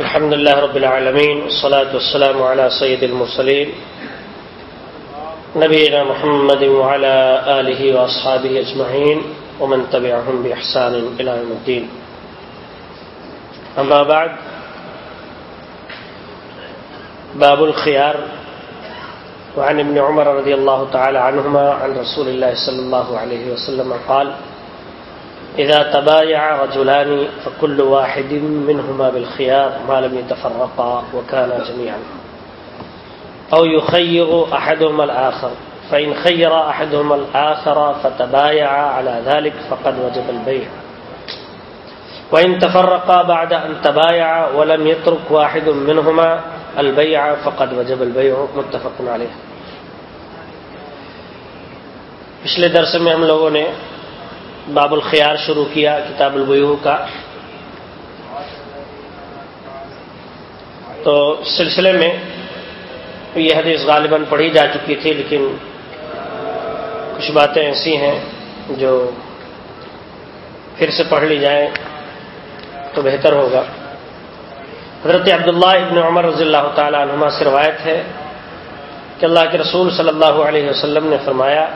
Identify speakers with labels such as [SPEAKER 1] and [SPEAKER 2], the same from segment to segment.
[SPEAKER 1] الحمد لله رب العالمين والصلاة والسلام على سيد المرسلين نبينا محمد وعلى آله وأصحابه أجمعين ومن تبعهم بإحسان إلى يوم الدين. أما بعد، باب الخيار، وعن ابن عمر رضي الله تعالى عنهما عن رسول الله صلى الله عليه وسلم قال إذا تبايع رجلان فكل واحد منهما بالخيار ما لم يتفرقا وكانا جميعا. أو يخير أحدهما الآخر. فإن خير أحدهما الآخر فتبايع على ذلك فقد وجب البيع. وإن تفرقا بعد أن تبايع ولم يترك واحد منهما البيع فقد وجب البيع. متفق عليه. پچھلے درس میں ہم لوگوں نے باب الخیار شروع کیا کتاب البیو کا۔ تو سلسلے میں یہ حدیث غالباً پڑھی جا چکی تھی، لیکن کچھ باتیں ایسی ہیں جو پھر سے پڑھ لی جائیں تو بہتر ہوگا۔ حضرت عبداللہ ابن عمر رضی اللہ تعالی عنہما سے روایت ہے کہ اللہ کے رسول صلی اللہ علیہ وسلم نے فرمایا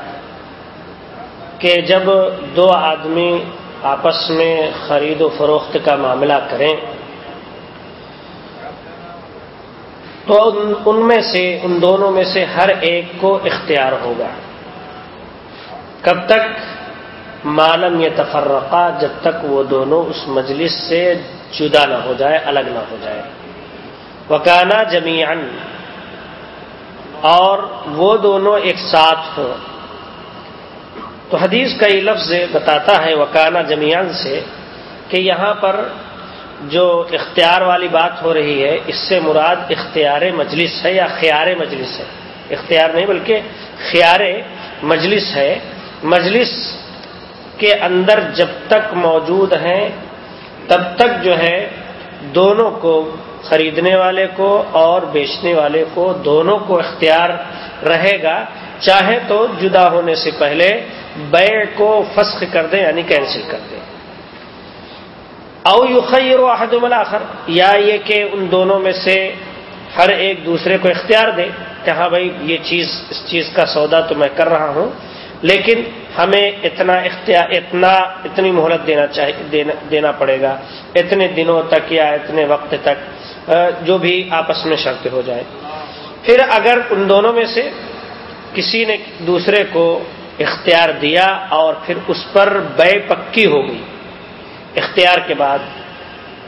[SPEAKER 1] کہ جب دو آدمی آپس میں خرید و فروخت کا معاملہ کریں، تو ان میں سے، ان دونوں میں سے ہر ایک کو اختیار ہوگا۔ کب تک؟ معلوم یہ تفرقہ جب تک وہ دونوں اس مجلس سے جدا نہ ہو جائے، الگ نہ ہو جائے۔ وکانا جمیان اور وہ دونوں ایک ساتھ ہوں۔ تو حدیث کا یہ لفظ بتاتا ہے وکانا جمیان سے کہ یہاں پر جو اختیار والی بات ہو رہی ہے، اس سے مراد اختیار مجلس ہے یا خیار مجلس ہے؟ اختیار نہیں بلکہ خیار مجلس ہے۔ مجلس کے اندر جب تک موجود ہیں، تب تک جو ہے دونوں کو، خریدنے والے کو اور بیچنے والے کو دونوں کو اختیار رہے گا، چاہے تو جدا ہونے سے پہلے بیع کو فسخ کر دیں یعنی کینسل کر دیں۔ او یو خیر و الاخر یا یہ کہ ان دونوں میں سے ہر ایک دوسرے کو اختیار دے کہ ہاں بھائی، یہ چیز، اس چیز کا سودا تو میں کر رہا ہوں، لیکن ہمیں اتنا اختیار، اتنا، اتنی مہلت دینا چاہیے دینا پڑے گا۔ اتنے دنوں تک یا اتنے وقت تک جو بھی آپس میں شرط ہو جائے۔ پھر اگر ان دونوں میں سے کسی نے دوسرے کو اختیار دیا اور پھر اس پر بے پکی ہو گئی۔ اختیار کے بعد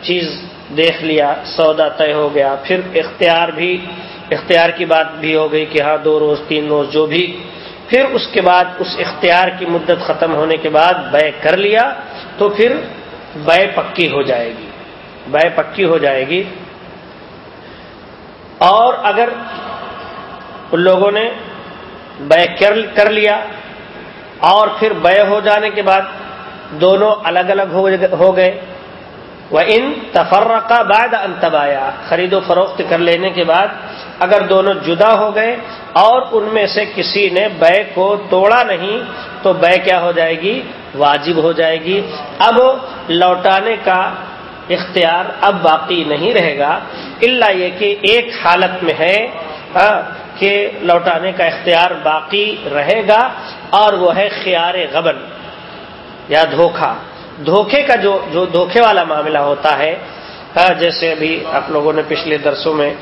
[SPEAKER 1] چیز دیکھ لیا، سودا طے ہو گیا۔ پھر اختیار بھی، اختیار کی بات بھی ہو گئی کہ ہاں دو روز، تین روز، جو بھی۔ پھر اس کے بعد اس اختیار کی مدت ختم ہونے کے بعد بے کر لیا تو پھر بے پکی ہو جائے گی۔ بے پکی ہو جائے گی۔ اور اگر ان لوگوں نے بے کر لیا اور پھر بے ہو جانے کے بعد دونوں الگ الگ ہو گئے۔ وہ ان تفرقہ بعد انتبایا خرید و فروخت کر لینے کے بعد اگر دونوں جدا ہو گئے اور ان میں سے کسی نے بے کو توڑا نہیں تو بے کیا ہو جائے گی؟ واجب ہو جائے گی۔ اب لوٹانے کا اختیار اب باقی نہیں رہے گا۔ اللہ یہ کہ ایک حالت میں ہے ہاں، کہ لوٹانے کا اختیار باقی رہے گا۔ اور وہ ہے خیار غبن، یا دھوکھا دھوکے کا جو جو دھوکے والا معاملہ ہوتا ہے جیسے ابھی آپ لوگوں نے پچھلے درسوں میں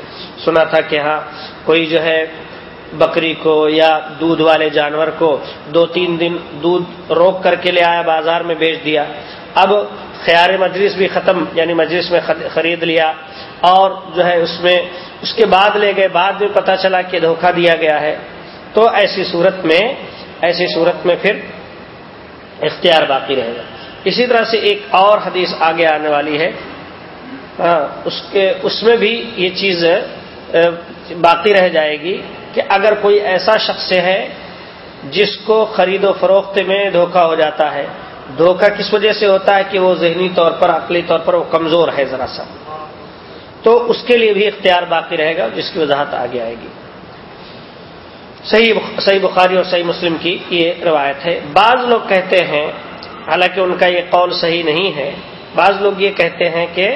[SPEAKER 1] سنا تھا کہ ہاں کوئی جو ہے بکری کو یا دودھ والے جانور کو دو تین دن دودھ روک کر کے لے آیا، بازار میں بیچ دیا۔ اب خیار مجلس بھی ختم یعنی مجلس میں خرید لیا۔ اور جو ہے اس میں، اس کے بعد لے گئے، بعد میں پتا چلا کہ دھوکہ دیا گیا ہے۔ تو ایسی صورت میں ایسی صورت میں پھر اختیار باقی رہے گا۔ اسی طرح سے ایک اور حدیث آگے آنے والی ہے۔ ہاں، اس کے، اس میں بھی یہ چیز باقی رہ جائے گی کہ اگر کوئی ایسا شخص ہے جس کو خرید و فروخت میں دھوکہ ہو جاتا ہے، دھوکہ کس وجہ سے ہوتا ہے کہ وہ ذہنی طور پر، عقلی طور پر وہ کمزور ہے ذرا سا۔ تو اس کے لیے بھی اختیار باقی رہے گا، جس کی وضاحت آگے آئے گی۔ صحیح صحیح بخاری اور صحیح مسلم کی یہ روایت ہے۔ بعض لوگ کہتے ہیں، حالانکہ ان کا یہ قول صحیح نہیں ہے، بعض لوگ یہ کہتے ہیں کہ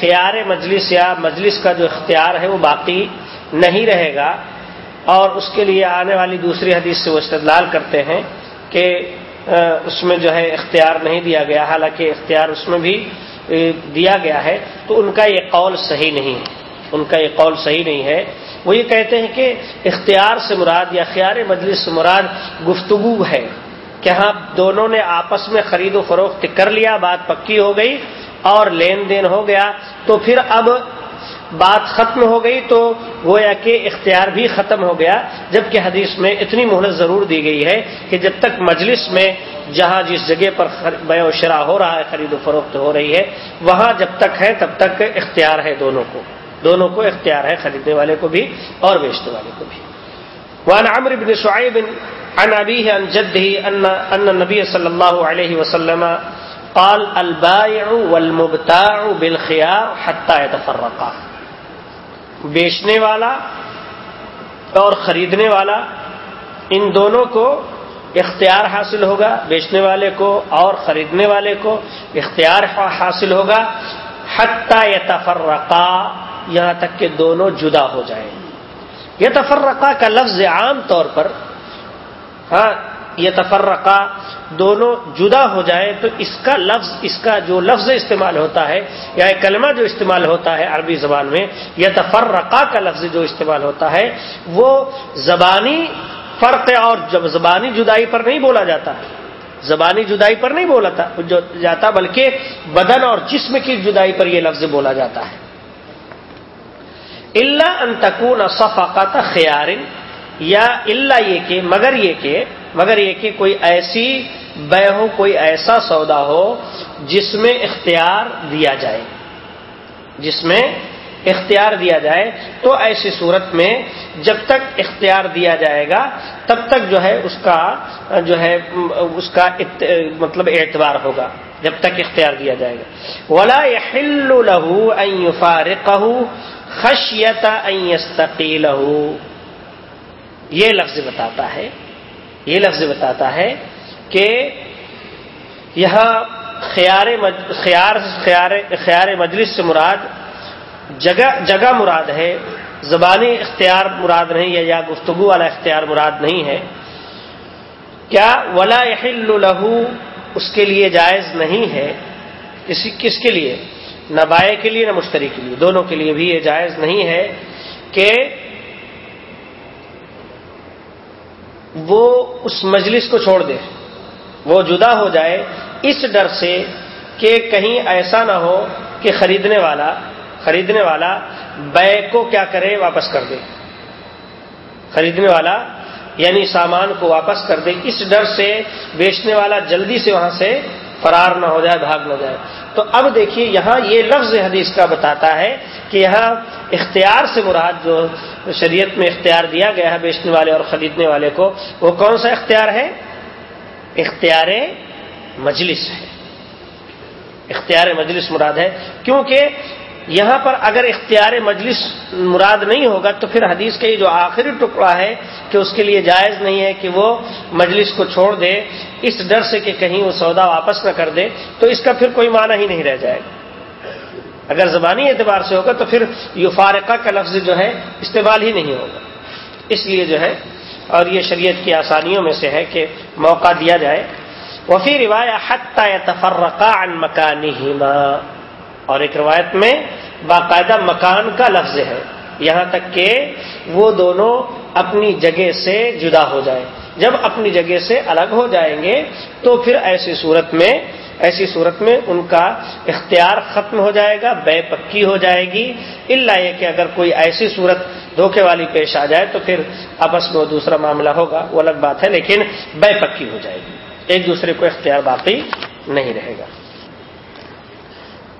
[SPEAKER 1] خیار مجلس یا مجلس کا جو اختیار ہے وہ باقی نہیں رہے گا۔ اور اس کے لیے آنے والی دوسری حدیث سے وہ استدلال کرتے ہیں کہ اس میں جو ہے اختیار نہیں دیا گیا، حالانکہ اختیار اس میں بھی دیا گیا ہے۔ تو ان کا یہ قول صحیح نہیں ہے۔ ان کا یہ قول صحیح نہیں ہے۔ وہ یہ کہتے ہیں کہ اختیار سے مراد یا خیار مجلس سے مراد گفتگو ہے کہ ہاں دونوں نے آپس میں خرید و فروخت کر لیا، بات پکی ہو گئی اور لین دین ہو گیا۔ تو پھر اب بات ختم ہو گئی تو گویا کہ اختیار بھی ختم ہو گیا، جبکہ حدیث میں اتنی مہلت ضرور دی گئی ہے کہ جب تک مجلس میں جہاں جس جگہ پر بے و شرح ہو رہا ہے، خرید و فروخت ہو رہی ہے، وہاں جب تک ہے تب تک اختیار ہے دونوں کو۔ دونوں کو اختیار ہے، خریدنے والے کو بھی اور بیچنے والے کو بھی۔ وان عمر بن شعیب عن ابيه عن جده ان ان النبي صلى الله عليه وسلم قال، البائع والمبتاع بالخيار حتى يتفرقا بیچنے والا اور خریدنے والا ان دونوں کو اختیار حاصل ہوگا، بیچنے والے کو اور خریدنے والے کو اختیار حاصل ہوگا، حتیٰ یتفرقا۔ یہاں تک کہ دونوں جدا ہو جائیں۔ یہ تفرقہ کا لفظ عام طور پر ہاں یہ تفرقہ دونوں جدا ہو جائے تو اس کا لفظ، اس کا جو لفظ استعمال ہوتا ہے، یا کلمہ جو استعمال ہوتا ہے عربی زبان میں، یہ تفرقہ کا لفظ جو استعمال ہوتا ہے، وہ زبانی فرق اور زبانی جدائی پر نہیں بولا جاتا۔ زبانی جدائی پر نہیں بولا جاتا، بلکہ بدن اور جسم کی جدائی پر یہ لفظ بولا جاتا ہے۔ اللہ انتقون صفقات خیارن یا اللہ یہ کہ مگر یہ کہ مگر یہ کہ کوئی ایسی بے ہو کوئی ایسا سودا ہو جس میں اختیار دیا جائے۔ جس میں اختیار دیا جائے، تو ایسی صورت میں جب تک اختیار دیا جائے گا، تب تک جو ہے اس کا، جو ہے، اس کا مطلب اعتبار ہوگا، جب تک اختیار دیا جائے گا۔ ولا لہو فارق خشیت یہ لفظ بتاتا ہے، یہ لفظ بتاتا ہے کہ یہاں خیار خیار خیار مجلس سے مراد جگہ جگہ مراد ہے، زبانی اختیار مراد نہیں ہے یا گفتگو والا اختیار مراد نہیں ہے۔ کیا ولا لہو اس کے لیے جائز نہیں ہے۔ کسی، کس کے لیے؟ نہ بائے کے لیے نہ مشتری کے لیے، دونوں کے لیے بھی یہ جائز نہیں ہے کہ وہ اس مجلس کو چھوڑ دے، وہ جدا ہو جائے اس ڈر سے کہ کہیں ایسا نہ ہو کہ خریدنے والا خریدنے والا بے کو کیا کرے، واپس کر دے۔ خریدنے والا یعنی سامان کو واپس کر دے۔ اس ڈر سے، بیچنے والا جلدی سے وہاں سے فرار نہ ہو جائے، بھاگ نہ جائے۔ تو اب دیکھیے یہاں یہ لفظ حدیث کا بتاتا ہے کہ یہاں اختیار سے مراد جو شریعت میں اختیار دیا گیا ہے بیچنے والے اور خریدنے والے کو، وہ کون سا اختیار ہے؟ اختیار مجلس ہے۔ اختیار مجلس مراد ہے۔ کیونکہ یہاں پر اگر اختیار مجلس مراد نہیں ہوگا تو پھر حدیث کا یہ جو آخری ٹکڑا ہے کہ اس کے لیے جائز نہیں ہے کہ وہ مجلس کو چھوڑ دے، اس ڈر سے کہ کہیں وہ سودا واپس نہ کر دے، تو اس کا پھر کوئی معنی ہی نہیں رہ جائے گا۔ اگر زبانی اعتبار سے ہوگا تو پھر یو فارقہ کا لفظ جو ہے استعمال ہی نہیں ہوگا۔ اس لیے جو ہے، اور یہ شریعت کی آسانیوں میں سے ہے کہ موقع دیا جائے۔ وفی روایت تفرقہ عن مکانی اور ایک روایت میں باقاعدہ مکان کا لفظ ہے۔ یہاں تک کہ وہ دونوں اپنی جگہ سے جدا ہو جائیں۔ جب اپنی جگہ سے الگ ہو جائیں گے تو پھر ایسی صورت میں، ایسی صورت میں ان کا اختیار ختم ہو جائے گا، بے پکی ہو جائے گی۔ اللہ یہ کہ اگر کوئی ایسی صورت دھوکے والی پیش آ جائے تو پھر آپس میں وہ دوسرا معاملہ ہوگا۔ وہ الگ بات ہے، لیکن بے پکی ہو جائے گی۔ ایک دوسرے کو اختیار باقی نہیں رہے گا۔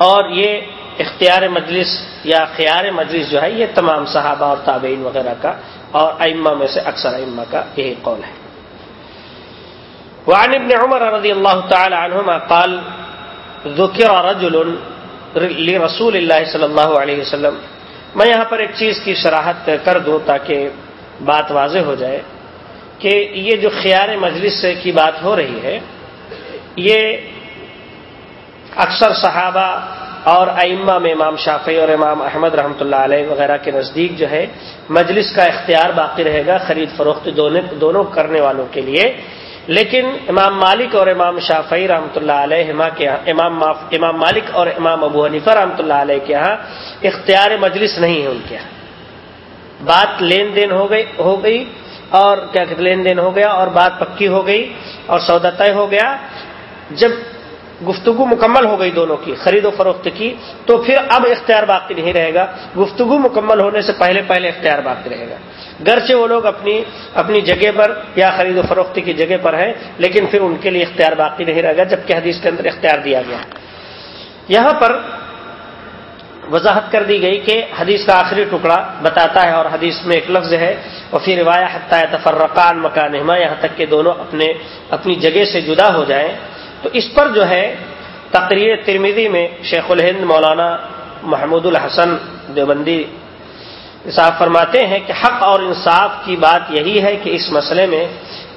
[SPEAKER 1] اور یہ اختیار مجلس یا خیار مجلس جو ہے، یہ تمام صحابہ اور تابعین وغیرہ کا اور ائمہ میں سے اکثر ائمہ کا یہی قول ہے۔ وعن ابن عمر رضی اللہ تعالی عنہما قال، ذکر رجل لرسول اللہ صلی اللہ علیہ وسلم، میں یہاں پر ایک چیز کی شراحت کر دوں تاکہ بات واضح ہو جائے کہ یہ جو خیار مجلس کی بات ہو رہی ہے، یہ اکثر صحابہ اور ائمہ میں امام شافی اور امام احمد رحمۃ اللہ علیہ وغیرہ کے نزدیک جو ہے مجلس کا اختیار باقی رہے گا خرید فروخت دونوں کرنے والوں کے لیے۔ لیکن امام مالک اور امام شافعی رحمۃ اللہ علیہ کے امام امام مالک اور امام ابو حنیفہ رحمۃ اللہ علیہ کے یہاں اختیار مجلس نہیں ہے ان کے یہاں۔ بات لین دین ہو گئی ہو گئی اور کیا کہتے لین دین ہو گیا اور بات پکی ہو گئی اور سودا طے ہو گیا۔ جب گفتگو مکمل ہو گئی دونوں کی، خرید و فروخت کی، تو پھر اب اختیار باقی نہیں رہے گا۔ گفتگو مکمل ہونے سے پہلے پہلے اختیار باقی رہے گا۔ گرچہ وہ لوگ اپنی اپنی جگہ پر یا خرید و فروخت کی جگہ پر ہیں، لیکن پھر ان کے لیے اختیار باقی نہیں رہے گا، جبکہ حدیث کے اندر اختیار دیا گیا۔ یہاں پر وضاحت کر دی گئی کہ حدیث کا آخری ٹکڑا بتاتا ہے اور حدیث میں ایک لفظ ہے اور پھر روایت تفرقان مکان یہاں تک کہ دونوں اپنے، اپنی جگہ سے جدا ہو جائیں۔ تو اس پر جو ہے تقریر ترمیدی میں شیخ الہند مولانا محمود الحسن دیوبندی صاحب فرماتے ہیں کہ حق اور انصاف کی بات یہی ہے کہ اس مسئلے میں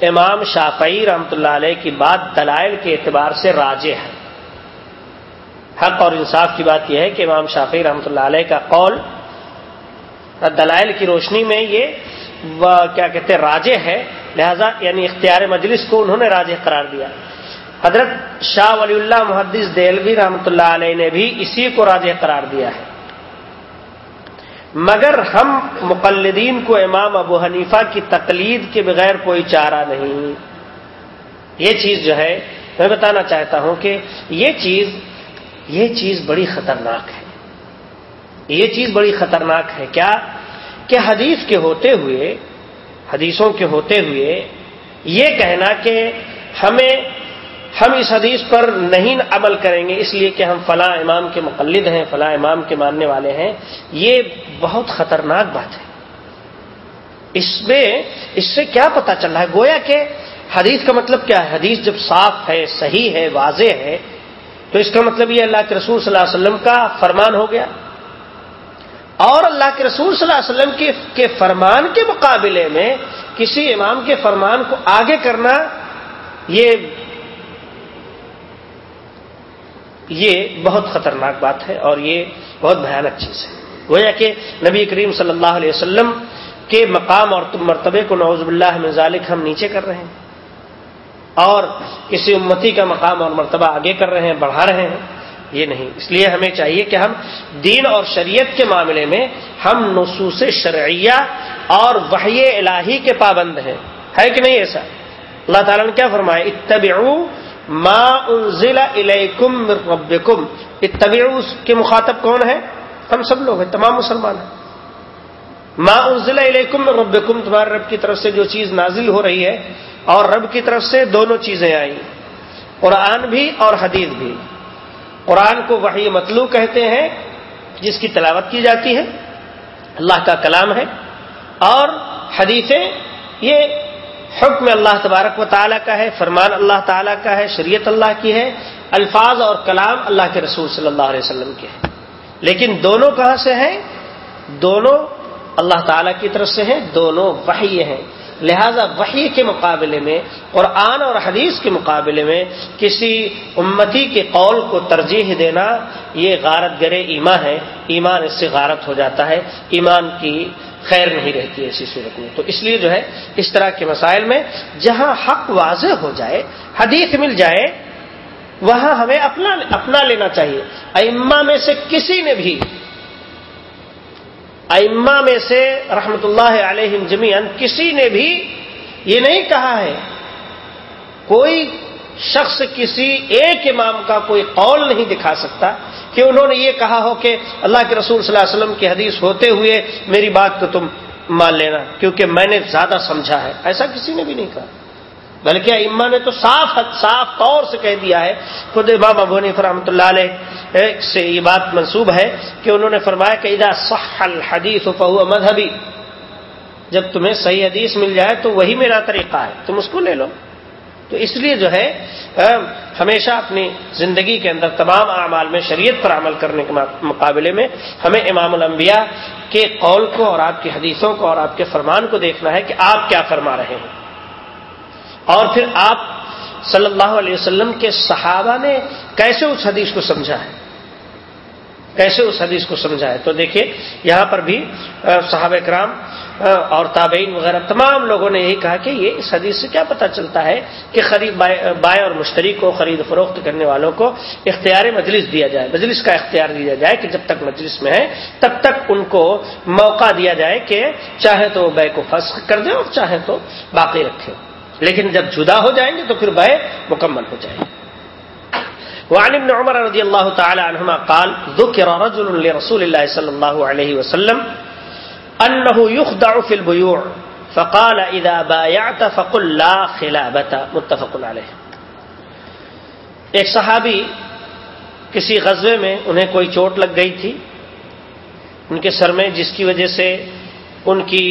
[SPEAKER 1] امام شافعی رحمۃ اللہ علیہ کی بات دلائل کے اعتبار سے راجے ہے۔ حق اور انصاف کی بات یہ ہے کہ امام شافعی رحمۃ اللہ علیہ کا قول دلائل کی روشنی میں یہ کیا کہتے ہیں راجے ہے، لہذا یعنی اختیار مجلس کو انہوں نے راجے قرار دیا۔ حضرت شاہ ولی اللہ محدث دہلوی رحمۃ اللہ علیہ نے بھی اسی کو راجے قرار دیا ہے۔ مگر ہم مقلدین کو امام ابو حنیفہ کی تقلید کے بغیر کوئی چارہ نہیں۔ یہ چیز جو ہے، میں بتانا چاہتا ہوں کہ یہ چیز یہ چیز بڑی خطرناک ہے۔ یہ چیز بڑی خطرناک ہے۔ کیا؟ کہ حدیث کے ہوتے ہوئے، حدیثوں کے ہوتے ہوئے یہ کہنا کہ ہمیں ہم اس حدیث پر نہیں عمل کریں گے اس لیے کہ ہم فلاں امام کے مقلد ہیں، فلاں امام کے ماننے والے ہیں۔ یہ بہت خطرناک بات ہے۔ اس میں، اس سے کیا پتا چل رہا ہے؟ گویا کہ حدیث کا مطلب کیا ہے؟ حدیث جب صاف ہے، صحیح ہے، واضح ہے، تو اس کا مطلب یہ اللہ کے رسول صلی اللہ علیہ وسلم کا فرمان ہو گیا۔ اور اللہ کے رسول صلی اللہ علیہ وسلم کے فرمان کے مقابلے میں کسی امام کے فرمان کو آگے کرنا یہ یہ بہت خطرناک بات ہے اور یہ بہت بھیانک چیز ہے۔ گویا کہ نبی کریم صلی اللہ علیہ وسلم کے مقام اور مرتبے کو نوز اللہ میں ذالک ہم نیچے کر رہے ہیں اور کسی امتی کا مقام اور مرتبہ آگے کر رہے ہیں، بڑھا رہے ہیں۔ یہ نہیں۔ اس لیے ہمیں چاہیے کہ ہم دین اور شریعت کے معاملے میں ہم نصوص شرعیہ اور وحی الہی کے پابند ہیں۔ ہے کہ نہیں ایسا؟ اللہ تعالیٰ نے کیا فرمایا؟ اتبعو ما انزل الیکم من ربکم اتبعو کے مخاطب کون ہے ہم سب لوگ ہیں، تمام مسلمان ہیں۔ ما انزل الیکم من ربکم تمہارے رب کی طرف سے جو چیز نازل ہو رہی ہے، اور رب کی طرف سے دونوں چیزیں آئیں۔ قرآن بھی اور حدیث بھی۔ قرآن کو وحی مطلوع کہتے ہیں، جس کی تلاوت کی جاتی ہے۔ اللہ کا کلام ہے۔ اور حدیثیں، یہ حکم اللہ تبارک و تعالیٰ کا ہے، فرمان اللہ تعالیٰ کا ہے، شریعت اللہ کی ہے، الفاظ اور کلام اللہ کے رسول صلی اللہ علیہ وسلم کے ہیں۔ لیکن دونوں کہاں سے ہیں؟ دونوں اللہ تعالیٰ کی طرف سے ہیں، دونوں وحی ہیں۔ لہذا وحی کے مقابلے میں، قرآن اور حدیث کے مقابلے میں کسی امتی کے قول کو ترجیح دینا یہ غارت گرے ایمان ہے۔ ایمان اس سے غارت ہو جاتا ہے۔ ایمان کی خیر نہیں رہتی ایسی صورت میں۔ تو اس لیے جو ہے، اس طرح کے مسائل میں جہاں حق واضح ہو جائے، حدیث مل جائے، وہاں ہمیں اپنا اپنا لینا چاہیے۔ ائمہ میں سے کسی نے بھی ائمہ میں سے رحمت اللہ علیہ جمیان کسی نے بھی یہ نہیں کہا ہے، کوئی شخص کسی ایک امام کا کوئی قول نہیں دکھا سکتا کہ انہوں نے یہ کہا ہو کہ اللہ کے رسول صلی اللہ علیہ وسلم کی حدیث ہوتے ہوئے میری بات کو تم مان لینا، کیونکہ میں نے زیادہ سمجھا ہے۔ ایسا کسی نے بھی نہیں کہا۔ بلکہ اما نے تو صاف صاف طور سے کہہ دیا ہے۔ خود امام ابو ابونی رحمۃ اللہ علیہ سے یہ بات منسوب ہے کہ انہوں نے فرمایا کہ ادا صح الحدیث فہو مذہبی، جب تمہیں صحیح حدیث مل جائے تو وہی میرا طریقہ ہے، تم اس کو لے لو۔ تو اس لیے جو ہے ہمیشہ اپنی زندگی کے اندر تمام اعمال میں شریعت پر عمل کرنے کے مقابلے میں ہمیں امام الانبیاء کے قول کو اور آپ کی حدیثوں کو اور آپ کے فرمان کو دیکھنا ہے کہ آپ کیا فرما رہے ہیں۔ اور پھر آپ صلی اللہ علیہ وسلم کے صحابہ نے کیسے اس حدیث کو سمجھا ہے؟ کیسے اس حدیث کو سمجھائے تو دیکھیے، یہاں پر بھی صحابہ کرام اور تابعین وغیرہ، تمام لوگوں نے یہی کہا کہ یہ اس حدیث سے کیا پتا چلتا ہے کہ خرید بائیں اور مشتری کو، خرید فروخت کرنے والوں کو اختیار مجلس دیا جائے، مجلس کا اختیار دیا جائے کہ جب تک مجلس میں ہے، تب تک ان کو موقع دیا جائے کہ چاہے تو وہ بے کو فسخ کر دیں اور چاہے تو باقی رکھیں لیکن جب جدا ہو جائیں گے تو پھر بے مکمل ہو جائے گی وعن ابن عمر رضی اللہ تعالی عنہما قال، ذکر رجل لرسول اللہ صلی اللہ علیہ وسلم انه يخدع في البيوع فقال، اذا بايعت فقل لا خلابت متفق علیہ۔ ایک صحابی کسی غزوے میں انہیں کوئی چوٹ لگ گئی تھی۔ ان کے سر میں جس کی وجہ سے ان کی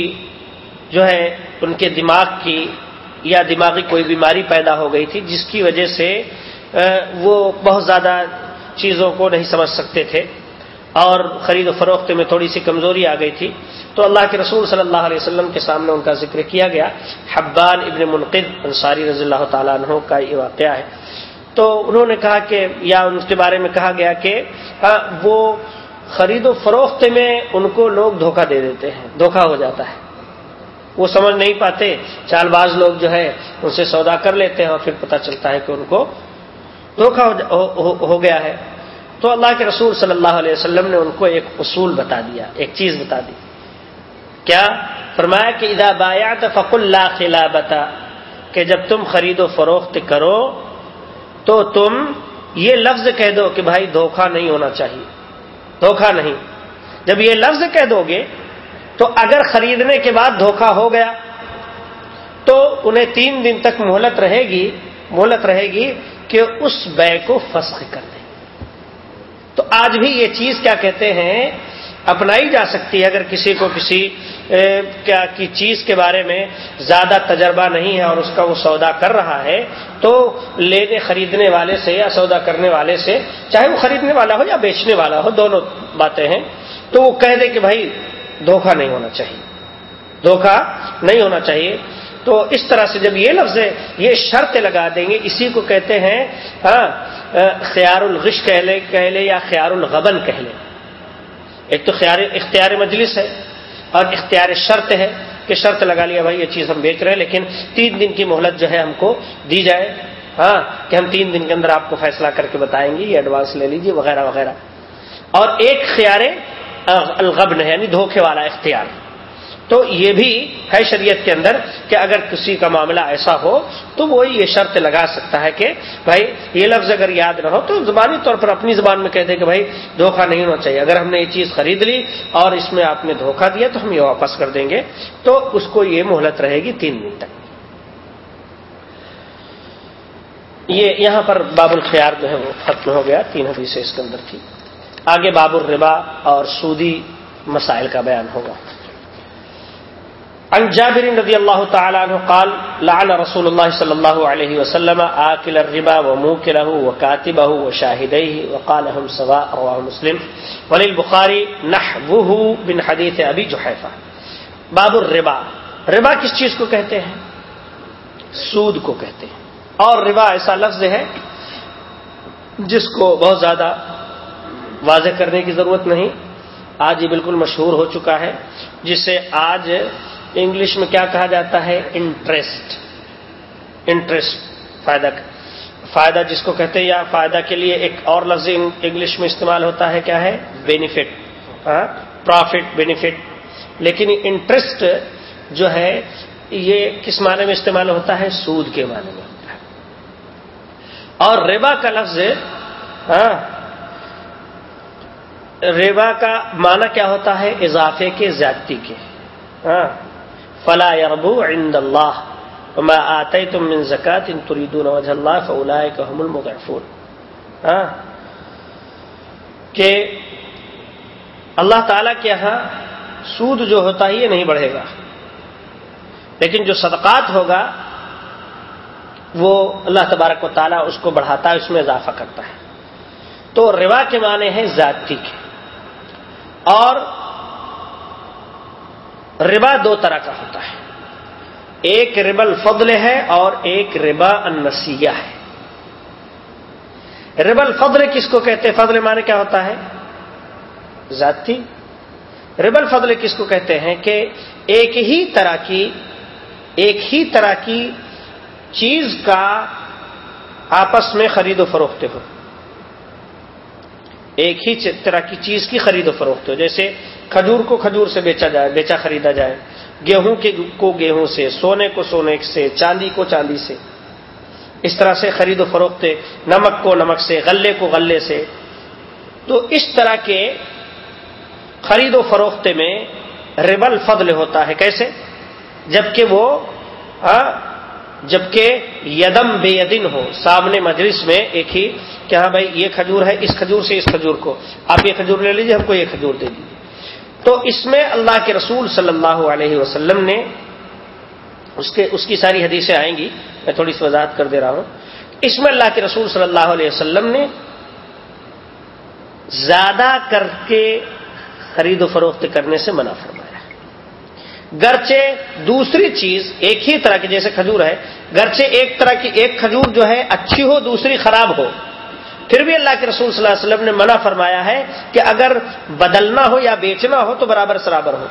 [SPEAKER 1] جو ہے، ان کے دماغ کی یا دماغی کوئی بیماری پیدا ہو گئی تھی، جس کی وجہ سے وہ بہت زیادہ چیزوں کو نہیں سمجھ سکتے تھے۔ اور خرید و فروخت میں تھوڑی سی کمزوری آ گئی تھی۔ تو اللہ کے رسول صلی اللہ علیہ وسلم کے سامنے ان کا ذکر کیا گیا۔ حبان ابن منقد انصاری رضی اللہ تعالیٰ عنہ کا یہ واقعہ ہے۔ تو انہوں نے کہا کہ، یا ان کے بارے میں کہا گیا کہ وہ خرید و فروخت میں ان کو لوگ دھوکہ دے دیتے ہیں، دھوکہ ہو جاتا ہے۔ وہ سمجھ نہیں پاتے۔ چال باز لوگ جو ہے، ان سے سودا کر لیتے ہیں اور پھر پتہ چلتا ہے کہ ان کو دھوکھا ہو گیا ہے۔ تو اللہ کے رسول صلی اللہ علیہ وسلم نے ان کو ایک اصول بتا دیا، ایک چیز بتا دی۔ کیا؟ فرمایا کہ ادا بایات فق اللہ خلا بتا کہ جب تم خرید و فروخت کرو تو تم یہ لفظ کہہ دو کہ بھائی دھوکھا نہیں ہونا چاہیے۔ دھوکھا نہیں۔ جب یہ لفظ کہہ دو گے تو اگر خریدنے کے بعد دھوکھا ہو گیا، تو انہیں تین دن تک مہلت رہے گی، مہلت رہے گی کہ اس بے کو فسخ کر دیں۔ تو آج بھی یہ چیز کیا کہتے ہیں، اپنائی جا سکتی ہے۔ اگر کسی کو کسی کیا کی چیز کے بارے میں زیادہ تجربہ نہیں ہے اور اس کا وہ سودا کر رہا ہے، تو لینے خریدنے والے سے یا سودا کرنے والے سے، چاہے وہ خریدنے والا ہو یا بیچنے والا ہو، دونوں باتیں ہیں۔ تو وہ کہہ دے کہ بھائی دھوکہ نہیں ہونا چاہیے۔ دھوکہ نہیں ہونا چاہیے۔ تو اس طرح سے جب یہ لفظ ہے، یہ شرط لگا دیں گے۔ اسی کو کہتے ہیں ہاں خیار الغش کہہ لے کہہ لے یا خیار الغبن کہہ لے۔ ایک تو خیار، اختیار مجلس ہے اور اختیار شرط ہے کہ شرط لگا لیا، بھائی یہ چیز ہم بیچ رہے ہیں، لیکن تین دن کی مہلت جو ہے ہم کو دی جائے۔ ہاں کہ ہم تین دن کے اندر آپ کو فیصلہ کر کے بتائیں گے، یہ ایڈوانس لے لیجیے وغیرہ وغیرہ۔ اور ایک خیار الغبن ہے یعنی دھوکے والا اختیار۔ تو یہ بھی ہے شریعت کے اندر کہ اگر کسی کا معاملہ ایسا ہو، تو وہ یہ شرط لگا سکتا ہے کہ بھائی، یہ لفظ اگر یاد نہ ہو، تو زبانی طور پر اپنی زبان میں کہہ دے کہ بھائی، دھوکہ نہیں ہونا چاہیے۔ اگر ہم نے یہ چیز خرید لی اور اس میں آپ نے دھوکہ دیا، تو ہم یہ واپس کر دیں گے۔ تو اس کو یہ مہلت رہے گی تین دن تک۔ یہ یہاں پر باب الخیار جو ہے وہ ختم ہو گیا، تین حدیثیں اس کے اندر تھی آگے باب الربا اور سودی مسائل کا بیان ہوگا۔ عن جابر رضي الله تعالى عنه قال، لعن رسول الله صلى الله عليه وسلم آكل الربا وموكله وكاتبه وشاهديه وقال هم سواء رواه مسلم۔ وللبخاري نحوه من حديث ابي جحيفه باب الربا، ربا کس چیز کو کہتے ہیں؟ سود کو کہتے ہیں۔ اور ربا ایسا لفظ ہے جس کو بہت زیادہ واضح کرنے کی ضرورت نہیں۔ آج یہ بالکل مشہور ہو چکا ہے جس سے آج انگلش میں کیا کہا جاتا ہے؟ انٹرسٹ۔ انٹرسٹ، فائدہ فائدہ جس کو کہتے ہیں، یا فائدہ کے لیے ایک اور لفظ انگلش میں استعمال ہوتا ہے، کیا ہے؟ بینیفٹ پروفٹ بینیفٹ لیکن انٹرسٹ جو ہے، یہ کس معنی میں استعمال ہوتا ہے؟ سود کے معنی میں ہوتا ہے۔ اور ریبا کا لفظ ہاں ریبا کا معنی کیا ہوتا ہے؟ اضافے کے، زیادتی کے۔ ہاں۔ فلا يربو عند الله وما آتيتم من زكاة تريدون وجه الله فأولئك هم المضعفون۔ ہاں۔ کہ اللہ تعالی کے یہاں سود جو ہوتا ہے، یہ نہیں بڑھے گا۔ لیکن جو صدقات ہوگا، وہ اللہ تبارک و تعالیٰ اس کو بڑھاتا ہے، اس میں اضافہ کرتا ہے۔ تو روا کے معنی ہے ذاتی کے۔ اور ربا دو طرح کا ہوتا ہے۔ ایک ربا الفضل ہے اور ایک ربا النسیہ ہے۔ ربا الفضل کس کو کہتے ہیں؟ فضل مانے کیا ہوتا ہے؟ ذاتی۔ ریبل فضل کس کو کہتے ہیں کہ ایک ہی طرح کی، ایک ہی طرح کی چیز کا آپس میں خرید و فروخت ہو۔ ایک ہی طرح کی چیز کی خرید و فروخت ہو، جیسے کھجور کو کھجور سے بیچا جائے، بیچا خریدا جائے۔ گیہوں کے کو گیہوں سے، سونے کو سونے سے، چاندی کو چاندی سے۔ اس طرح سے خرید و فروخت، نمک کو نمک سے، غلے کو غلے سے۔ تو اس طرح کے خرید و فروخت میں ریبل فضل ہوتا ہے۔ کیسے؟ جبکہ وہ ہاں، جبکہ یدم بے یدن ہو۔ سامنے مجلس میں ایک ہی کہ ہاں بھائی یہ کھجور ہے، اس کھجور سے اس کھجور کو۔ آپ یہ کھجور لے لیجیے ہم کو یہ کھجور دے دیجیے تو اس میں اللہ کے رسول صلی اللہ علیہ وسلم نے اس کے، اس کی ساری حدیثیں آئیں گی۔ میں تھوڑی سی وضاحت کر دے رہا ہوں۔ اس میں اللہ کے رسول صلی اللہ علیہ وسلم نے زیادہ کر کے خرید و فروخت کرنے سے منع فرمایا۔ گرچہ دوسری چیز ایک ہی طرح کی، جیسے کھجور ہے، گرچہ ایک طرح کی، ایک کھجور جو ہے اچھی ہو، دوسری خراب ہو پھر بھی اللہ کے رسول صلی اللہ علیہ وسلم نے منع فرمایا ہے کہ اگر بدلنا ہو یا بیچنا ہو تو برابر سرابر ہو۔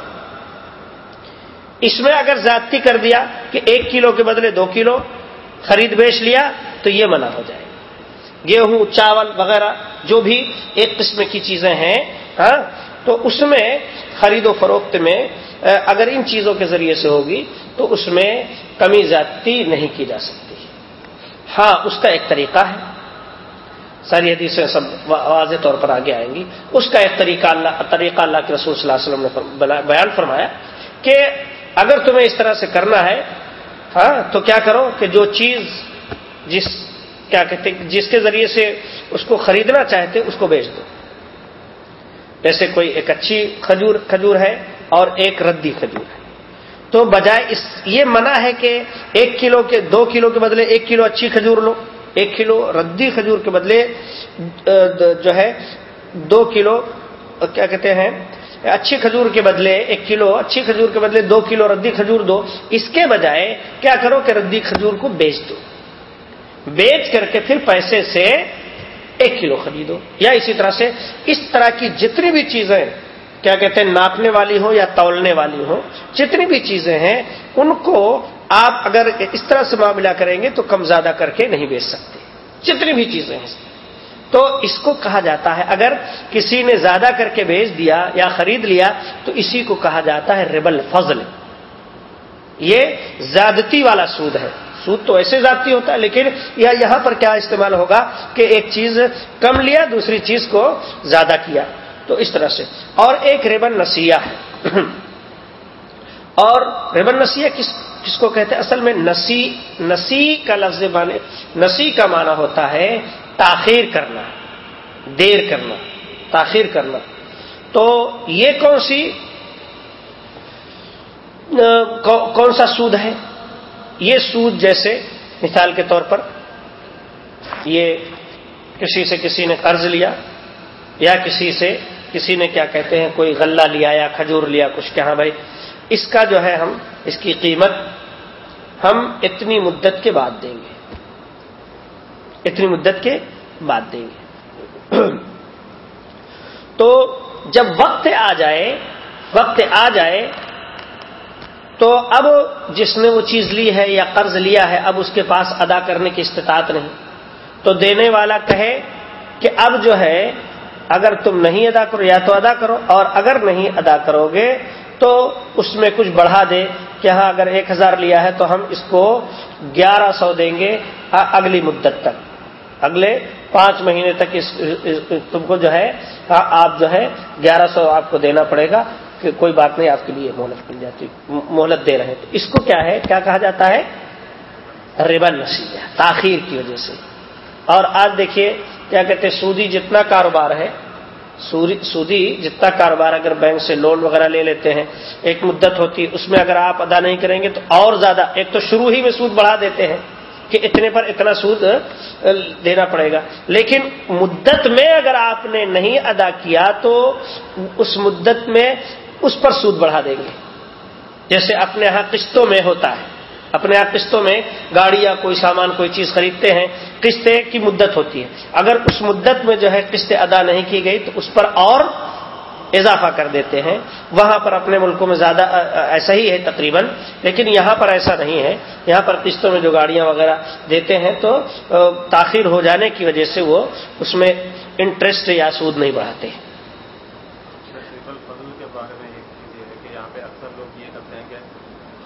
[SPEAKER 1] اس میں اگر زیادتی کر دیا کہ ایک کلو کے بدلے دو کلو خرید بیچ لیا تو یہ منع ہو جائے۔ گیہوں، چاول وغیرہ جو بھی ایک قسم کی چیزیں ہیں ہاں تو اس میں خرید و فروخت میں اگر ان چیزوں کے ذریعے سے ہوگی تو اس میں کمی زیادتی نہیں کی جا سکتی۔ ہاں اس کا ایک طریقہ ہے۔ ساری حدیثیں سب واضح طور پر آگے آئیں گی۔ اس کا ایک طریقہ اللہ طریقہ اللہ کے رسول صلی اللہ علیہ وسلم نے بیان فرمایا کہ اگر تمہیں اس طرح سے کرنا ہے ہاں تو کیا کرو کہ جو چیز جس کیا کہتے جس کے ذریعے سے اس کو خریدنا چاہتے اس کو بیچ دو۔ جیسے کوئی ایک اچھی کھجور کھجور ہے اور ایک ردی کھجور ہے۔ تو بجائے اس یہ منع ہے کہ ایک کلو کے دو کلو کے بدلے ایک کلو اچھی کھجور لو۔ ایک کلو ردی کھجور کے بدلے جو ہے، دو کلو کیا کہتے ہیں؟ اچھی کھجور کے بدلے، ایک کلو، اچھی کھجور کے بدلے دو کلو ردی کھجور دو۔ اس کے بجائے کیا کرو کہ ردی کھجور کو بیچ دو۔ بیچ کر کے پھر پیسے سے ایک کلو خریدو۔ یا اسی طرح سے اس طرح کی جتنی بھی چیزیں، کیا کہتے ہیں، ناپنے والی ہو یا تولنے والی ہو، جتنی بھی چیزیں ہیں، ان کو آپ اگر اس طرح سے معاملہ کریں گے تو کم زیادہ کر کے نہیں بیچ سکتے۔ جتنی بھی چیزیں ہیں۔ تو اس کو کہا جاتا ہے، اگر کسی نے زیادہ کر کے بیچ دیا یا خرید لیا تو اسی کو کہا جاتا ہے ریبل فضل۔ یہ زیادتی والا سود ہے۔ سود تو ایسے ذاتی ہوتا ہے، لیکن یہاں پر کیا استعمال ہوگا کہ ایک چیز کم لیا، دوسری چیز کو زیادہ کیا۔ تو اس طرح سے۔ اور ایک ریبن نسیہ ہے۔ اور ریبن نسیہ کس کس کو کہتے ہیں اصل میں نسی نسی کا لفظ مانے نسی کا معنی ہوتا ہے تاخیر کرنا، دیر کرنا، تاخیر کرنا۔ تو یہ کون سی کون سا سود ہے؟ یہ سود جیسے مثال کے طور پر یہ کسی سے کسی نے قرض لیا یا کسی سے کسی نے کیا کہتے ہیں، کوئی غلہ لیا یا کھجور لیا، کچھ کہ ہاں بھائی اس کا جو ہے ہم، اس کی قیمت ہم اتنی مدت کے بعد دیں گے۔ اتنی مدت کے بعد دیں گے۔ تو جب وقت آ جائے، وقت آ جائے، تو اب جس نے وہ چیز لی ہے یا قرض لیا ہے، اب اس کے پاس ادا کرنے کی استطاعت نہیں۔ تو دینے والا کہے کہ اب جو ہے، اگر تم نہیں ادا کرو یا تو ادا کرو، اور اگر نہیں ادا کرو گے تو اس میں کچھ بڑھا دے کہ ہاں اگر ایک ہزار لیا ہے تو ہم اس کو گیارہ سو دیں گے اگلی مدت تک۔ اگلے پانچ مہینے تک اس تم کو جو ہے آپ جو ہے، گیارہ سو آپ کو دینا پڑے گا کہ کوئی بات نہیں، آپ کے لیے مہلت مل جاتی، مہلت دے رہے ہیں۔ تو اس کو کیا ہے؟ کیا کہا جاتا ہے؟ ریبن نسیح تاخیر کی وجہ سے۔ اور آج دیکھیے، کیا کہتے سودی جتنا کاروبار ہے سودی جتنا کاروبار اگر بینک سے لون وغیرہ لے لیتے ہیں، ایک مدت ہوتی ہے اس میں اگر آپ ادا نہیں کریں گے تو اور زیادہ، ایک تو شروع ہی میں سود بڑھا دیتے ہیں کہ اتنے پر اتنا سود دینا پڑے گا۔ لیکن مدت میں اگر آپ نے نہیں ادا کیا تو اس مدت میں اس پر سود بڑھا دیں گے۔ جیسے اپنے یہاں قسطوں میں ہوتا ہے۔ اپنے آپ قسطوں میں گاڑی یا کوئی سامان، کوئی چیز خریدتے ہیں، قسطیں کی مدت ہوتی ہے۔ اگر اس مدت میں جو ہے قسطیں ادا نہیں کی گئی تو اس پر اور اضافہ کر دیتے ہیں۔ وہاں پر اپنے ملکوں میں زیادہ ایسا ہی ہے تقریباً۔ لیکن یہاں پر ایسا نہیں ہے۔ یہاں پر قسطوں میں جو گاڑیاں وغیرہ دیتے ہیں تو تاخیر ہو جانے کی وجہ سے وہ اس میں انٹرسٹ یا سود نہیں بڑھاتے۔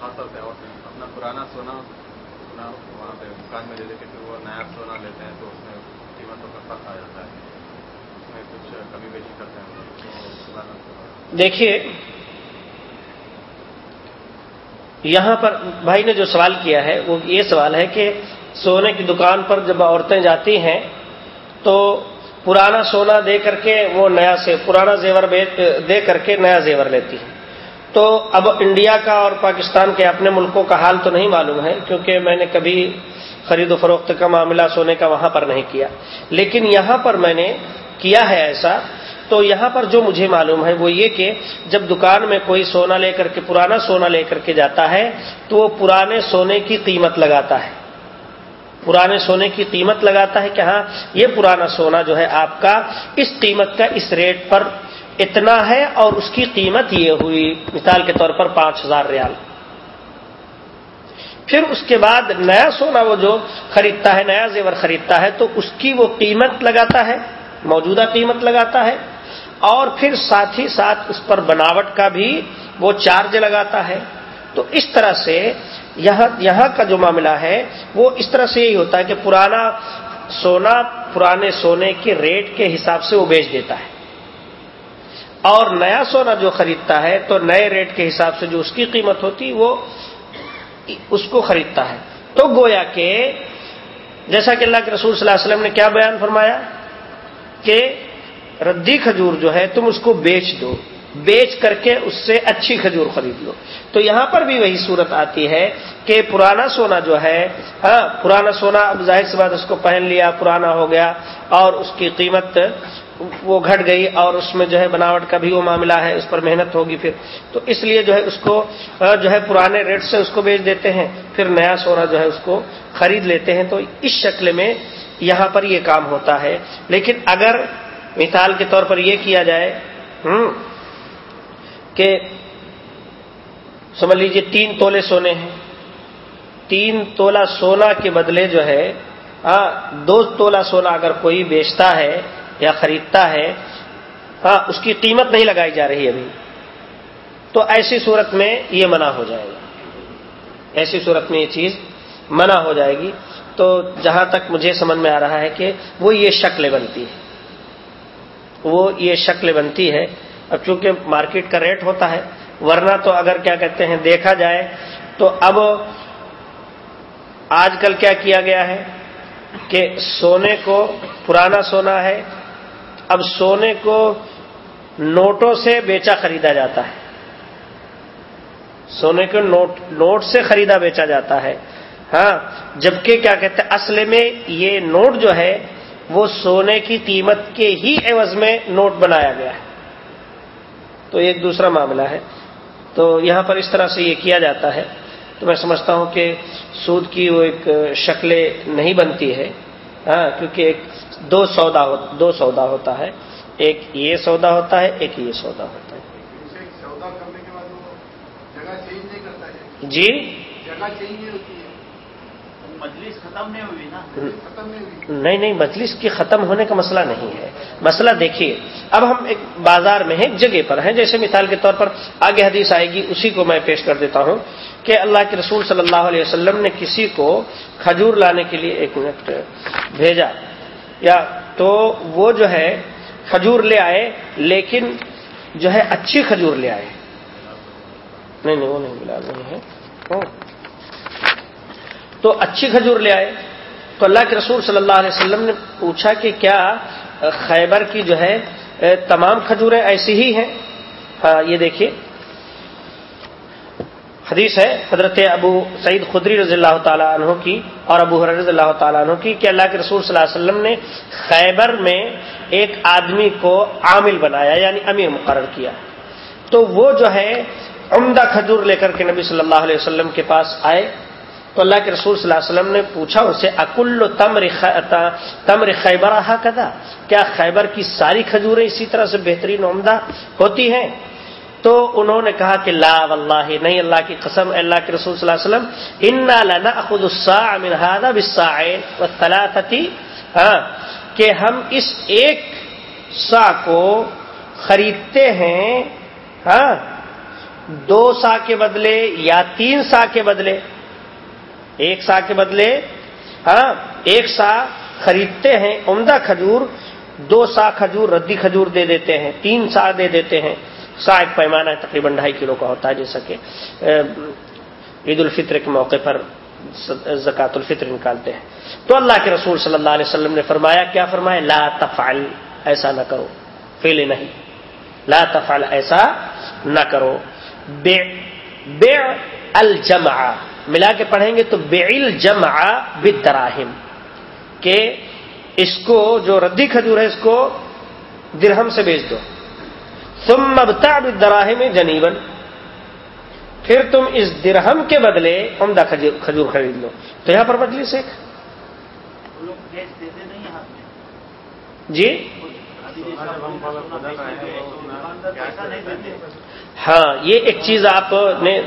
[SPEAKER 2] خاص طور پہ عورتیں اپنا پرانا سونا، اپنا وہاں پہ دکان میں لے لے کے پھر وہ نیا سونا لیتے ہیں تو اس میں قیمتوں کا فرق آ جاتا ہے۔ اس میں کچھ کمی بیشی کرتے ہیں۔
[SPEAKER 1] دیکھیے، یہاں پر بھائی نے جو سوال کیا ہے، وہ یہ سوال ہے کہ سونے کی دکان پر جب عورتیں جاتی ہیں تو پرانا سونا دے کر کے وہ نیا سے، پرانا زیور دے کر کے نیا زیور لیتی ہیں۔ تو اب انڈیا کا اور پاکستان کے اپنے ملکوں کا حال تو نہیں معلوم ہے، کیونکہ میں نے کبھی خرید و فروخت کا معاملہ سونے کا وہاں پر نہیں کیا۔ لیکن یہاں پر میں نے کیا ہے ایسا، تو یہاں پر جو مجھے معلوم ہے وہ یہ کہ جب دکان میں کوئی سونا لے کر کے، پرانا سونا لے کر کے جاتا ہے، تو وہ پرانے سونے کی قیمت لگاتا ہے۔ پرانے سونے کی قیمت لگاتا ہے کہ ہاں یہ پرانا سونا جو ہے آپ کا، اس قیمت کا اس ریٹ پر اتنا ہے اور اس کی قیمت یہ ہوئی، مثال کے طور پر پانچ ہزار ریال۔ پھر اس کے بعد نیا سونا وہ جو خریدتا ہے، نیا زیور خریدتا ہے، تو اس کی وہ قیمت لگاتا ہے، موجودہ قیمت لگاتا ہے۔ اور پھر ساتھ ہی ساتھ اس پر بناوٹ کا بھی وہ چارج لگاتا ہے۔ تو اس طرح سے یہاں یہاں کا جو معاملہ ہے، وہ اس طرح سے یہی ہوتا ہے کہ پرانا سونا پرانے سونے کے ریٹ کے حساب سے وہ بیچ دیتا ہے۔ اور نیا سونا جو خریدتا ہے، تو نئے ریٹ کے حساب سے جو اس کی قیمت ہوتی، وہ اس کو خریدتا ہے۔ تو گویا کہ جیسا کہ اللہ کے رسول صلی اللہ علیہ وسلم نے کیا بیان فرمایا؟ کہ ردی کھجور جو ہے، تم اس کو بیچ دو۔ بیچ کر کے اس سے اچھی کھجور خرید لو۔ تو یہاں پر بھی وہی صورت آتی ہے کہ پرانا سونا جو ہے ہاں پرانا سونا اب ظاہر سی بات، اس کو پہن لیا، پرانا ہو گیا اور اس کی قیمت وہ گھٹ گئی اور اس میں جو ہے بناوٹ کا بھی وہ معاملہ ہے، اس پر محنت ہوگی پھر۔ تو اس لیے جو ہے اس کو جو ہے پرانے ریٹ سے اس کو بیچ دیتے ہیں، پھر نیا سونا جو ہے اس کو خرید لیتے ہیں۔ تو اس شکل میں یہاں پر یہ کام ہوتا ہے۔ لیکن اگر مثال کے طور پر یہ کیا جائے ہوں کہ سمجھ لیجیے تین تولے سونے ہیں۔ تین تولا سونا کے بدلے جو ہے دو تولا سونا اگر کوئی بیچتا ہے یا خریدتا ہے ہاں اس کی قیمت نہیں لگائی جا رہی ابھی۔ تو ایسی صورت میں یہ منع ہو جائے گا۔ ایسی صورت میں یہ چیز منع ہو جائے گی۔ تو جہاں تک مجھے سمجھ میں آ رہا ہے کہ وہ یہ شکل بنتی ہے وہ یہ شکل بنتی ہے اب چونکہ مارکیٹ کا ریٹ ہوتا ہے، ورنہ تو اگر کیا کہتے ہیں، دیکھا جائے تو اب آج کل کیا کیا گیا ہے کہ سونے کو پرانا سونا ہے اب سونے کو نوٹوں سے بیچا خریدا جاتا ہے۔ سونے کے نوٹ نوٹ سے خریدا بیچا جاتا ہے۔ ہاں جبکہ کیا کہتے ہیں، اصل میں یہ نوٹ جو ہے، وہ سونے کی قیمت کے ہی عوض میں نوٹ بنایا گیا ہے۔ تو ایک دوسرا معاملہ ہے۔ تو یہاں پر اس طرح سے یہ کیا جاتا ہے۔ تو میں سمجھتا ہوں کہ سود کی وہ ایک شکل نہیں بنتی ہے۔ ہاں کیونکہ ایک دو سودا دو سودا ہوتا ہے۔ ایک یہ سودا ہوتا ہے، ایک یہ سودا ہوتا ہے۔ جی؟ مجلس ختم نہیں ہوئی نا نہیں نہیں مجلس کی ختم ہونے کا مسئلہ نہیں ہے۔ مسئلہ دیکھیے، اب ہم ایک بازار میں ایک جگہ پر ہیں۔ جیسے مثال کے طور پر آگے حدیث آئے گی، اسی کو میں پیش کر دیتا ہوں کہ اللہ کے رسول صلی اللہ علیہ وسلم نے کسی کو کھجور لانے کے لیے ایک منٹ بھیجا۔ یا تو وہ جو ہے کھجور لے آئے، لیکن جو ہے اچھی کھجور لے آئے۔ نہیں نہیں، وہ نہیں ملا نہیں ہے۔ تو اچھی کھجور لے آئے۔ تو اللہ کے رسول صلی اللہ علیہ وسلم نے پوچھا کہ کیا خیبر کی جو ہے تمام کھجوریں ایسی ہی ہیں؟ ہاں یہ دیکھیے۔ حدیث ہے حضرت ابو سعید خدری رضی اللہ تعالیٰ عنہ کی اور ابو رضی اللہ تعالیٰ عنہ کی کہ اللہ کے رسول صلی اللہ علیہ وسلم نے خیبر میں ایک آدمی کو عامل بنایا یعنی امیر مقرر کیا۔ تو وہ جو ہے عمدہ کھجور لے کر کے نبی صلی اللہ علیہ وسلم کے پاس آئے۔ تو اللہ کے رسول صلی اللہ علیہ وسلم نے پوچھا اسے، اکل تمر تمر خیبر کدا کیا خیبر کی ساری کھجوریں اسی طرح سے بہترین عمدہ ہوتی ہیں؟ تو انہوں نے کہا کہ لا واللہ نہیں، اللہ کی قسم اللہ کے رسول صلی اللہ علیہ وسلم، انا لنا خود من هذا بالساعين والثلاثه ہاں کہ ہم اس ایک سا کو خریدتے ہیں ہاں دو سا کے بدلے یا تین سا کے بدلے۔ ایک سا کے بدلے ہاں ایک سا خریدتے ہیں، عمدہ کھجور، دو سا کھجور، ردی کھجور دے دیتے ہیں، تین سا دے دیتے ہیں۔ سا ایک پیمانہ ہے تقریباً ڈھائی کلو کا ہوتا ہے، جیسا کہ عید الفطر کے موقع پر زکات الفطر نکالتے ہیں۔ تو اللہ کے رسول صلی اللہ علیہ وسلم نے فرمایا، کیا فرمایا؟ لا تفعل، ایسا نہ کرو فیل نہیں۔ لا تفعل، ایسا نہ کرو۔ بے بے الجمع، ملا کے پڑھیں گے تو بے الجمع بدراہم کہ اس کو جو ردی کھجور ہے، اس کو درہم سے بیچ دو۔ تم مبتا بدراہم جنیبن پھر تم اس درہم کے بدلے عمدہ کھجور خرید لو۔ تو یہاں پر مجلس ایک جی؟ ہاں یہ ایک چیز آپ نے